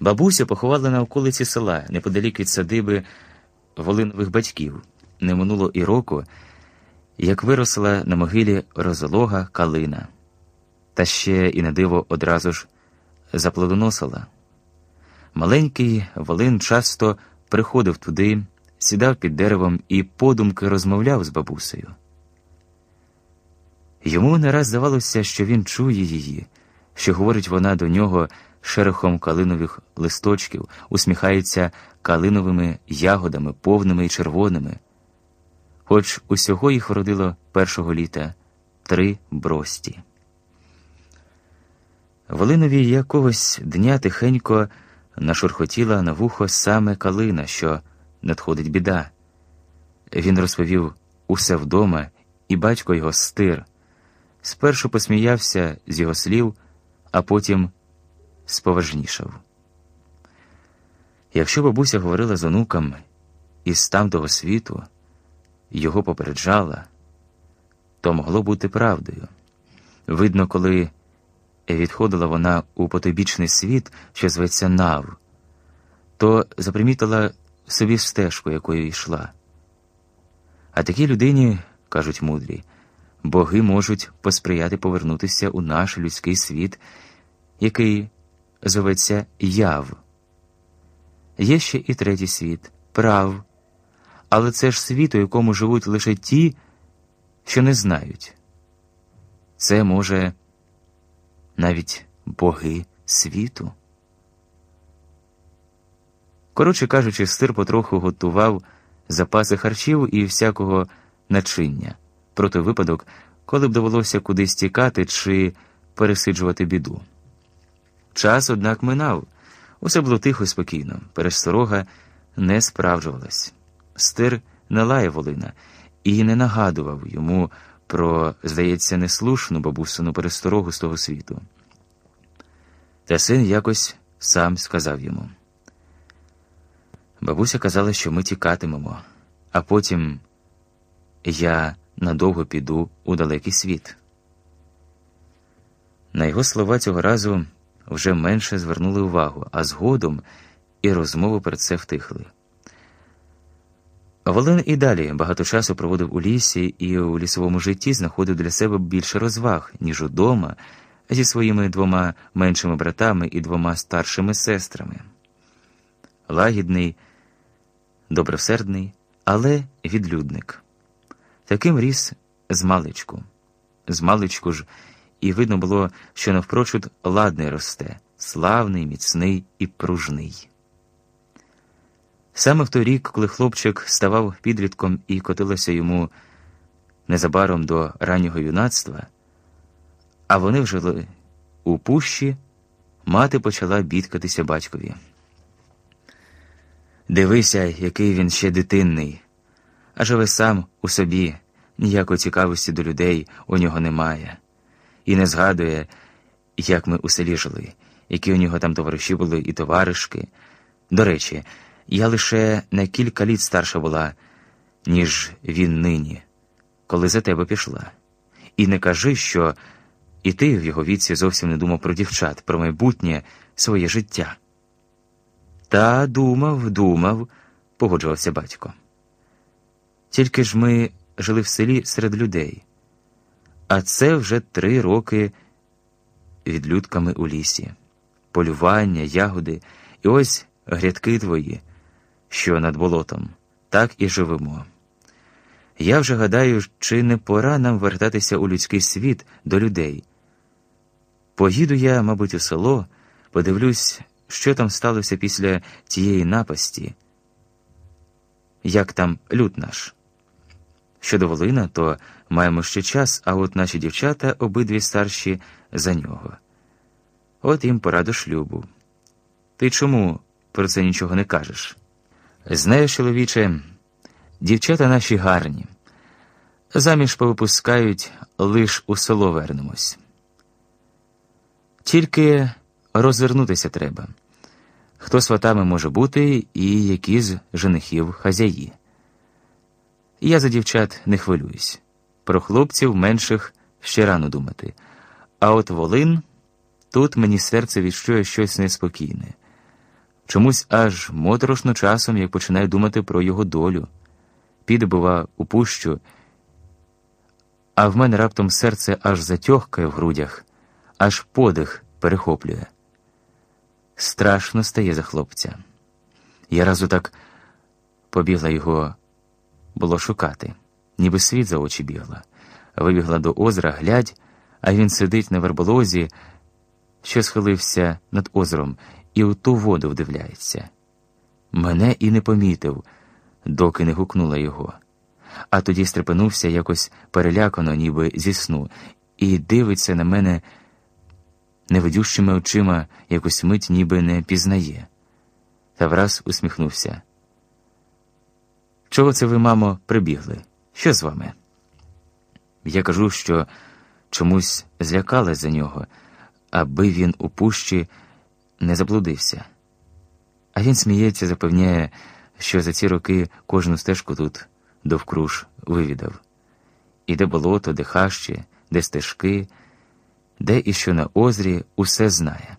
Бабусю поховали на околиці села, неподалік від садиби Волинових батьків. Не минуло і року, як виросла на могилі розолога калина, та ще і на диво одразу ж заплодоносила. Маленький Волин часто приходив туди, сідав під деревом і подумки розмовляв з бабусею. Йому не раз здавалося, що він чує її, що говорить вона до нього шерохом калинових листочків, усміхається калиновими ягодами, повними і червоними. Хоч усього їх вродило першого літа три брості. Волинові якогось дня тихенько нашурхотіла на вухо саме калина, що надходить біда. Він розповів усе вдома, і батько його стир. Спершу посміявся з його слів, а потім споважнішав. Якщо бабуся говорила з онуком із тамтого світу, його попереджала, то могло бути правдою. Видно, коли відходила вона у потойбічний світ, що зветься Нав, то запримітила собі стежку, якою йшла. А такій людині, кажуть мудрі, боги можуть посприяти повернутися у наш людський світ, який зоветься яв. Є ще і третій світ прав, але це ж світ, у якому живуть лише ті, що не знають. Це може навіть боги світу. Коротше кажучи, стир потроху готував запаси харчів і всякого начиння проти випадок, коли б довелося кудись тікати чи пересиджувати біду. Час, однак, минав. Усе було тихо і спокійно. Пересторога не справджувалась. Стир не лаяв Волина і не нагадував йому про, здається, неслушну бабусину пересторогу з того світу. Та син якось сам сказав йому. Бабуся казала, що ми тікатимемо, а потім я надовго піду у далекий світ. На його слова цього разу вже менше звернули увагу, а згодом і розмову про це втихли. Волин і далі багато часу проводив у лісі і у лісовому житті знаходив для себе більше розваг, ніж удома, зі своїми двома меншими братами і двома старшими сестрами. Лагідний, добросердний, але відлюдник. Таким ріс з маличку. Ж і видно було, що навпрочуд ладний росте, славний, міцний і пружний. Саме в той рік, коли хлопчик ставав підлітком і котилося йому незабаром до раннього юнацтва, а вони вже жили у пущі, мати почала бідкатися батькові. Дивися, який він ще дитинний, а живе сам у собі, ніякої цікавості до людей у нього немає і не згадує, як ми у селі жили, які у нього там товариші були і товаришки. До речі, я лише на кілька літ старша була, ніж він нині, коли за тебе пішла. І не кажи, що і ти в його віці зовсім не думав про дівчат, про майбутнє своє життя. Та думав, думав, погоджувався батько. Тільки ж ми жили в селі серед людей. А це вже три роки відлюдками у лісі, полювання, ягоди, і ось грядки твої, що над болотом, так і живемо. Я вже гадаю, чи не пора нам вертатися у людський світ до людей. Поїду я, мабуть, у село, подивлюсь, що там сталося після тієї напасті, як там люд наш. Щодо Волина, то маємо ще час, а от наші дівчата обидві старші за нього. От їм пора до шлюбу. Ти чому про це нічого не кажеш? Знаєш, чоловіче, дівчата наші гарні. Заміж повипускають, лиш у село вернемось. Тільки розвернутися треба. Хто сватами може бути і які з женихів хазяї. Я за дівчат не хвилююсь. Про хлопців менших ще рано думати. А от Волин тут мені серце відчує щось неспокійне. Чомусь аж моторошно часом, як починаю думати про його долю. Піде, бува, у пущу, а в мене раптом серце аж затьохкає в грудях, аж подих перехоплює. Страшно стає за хлопця. Я разу так побігла його було шукати, ніби світ за очі бігла. Вибігла до озера, глядь, а він сидить на верболозі, що схилився над озером, і у ту воду вдивляється. Мене і не помітив, доки не гукнула його. А тоді стрепенувся якось перелякано, ніби зі сну, і дивиться на мене невидющими очима якось мить ніби не пізнає. Та враз усміхнувся. Чого це ви, мамо, прибігли? Що з вами? Я кажу, що чомусь злякалась за нього, аби він у пущі не заблудився. А він сміється, запевняє, що за ці роки кожну стежку тут довкруж вивідав. І де болото, де хащі, де стежки, де і що на озрі усе знає.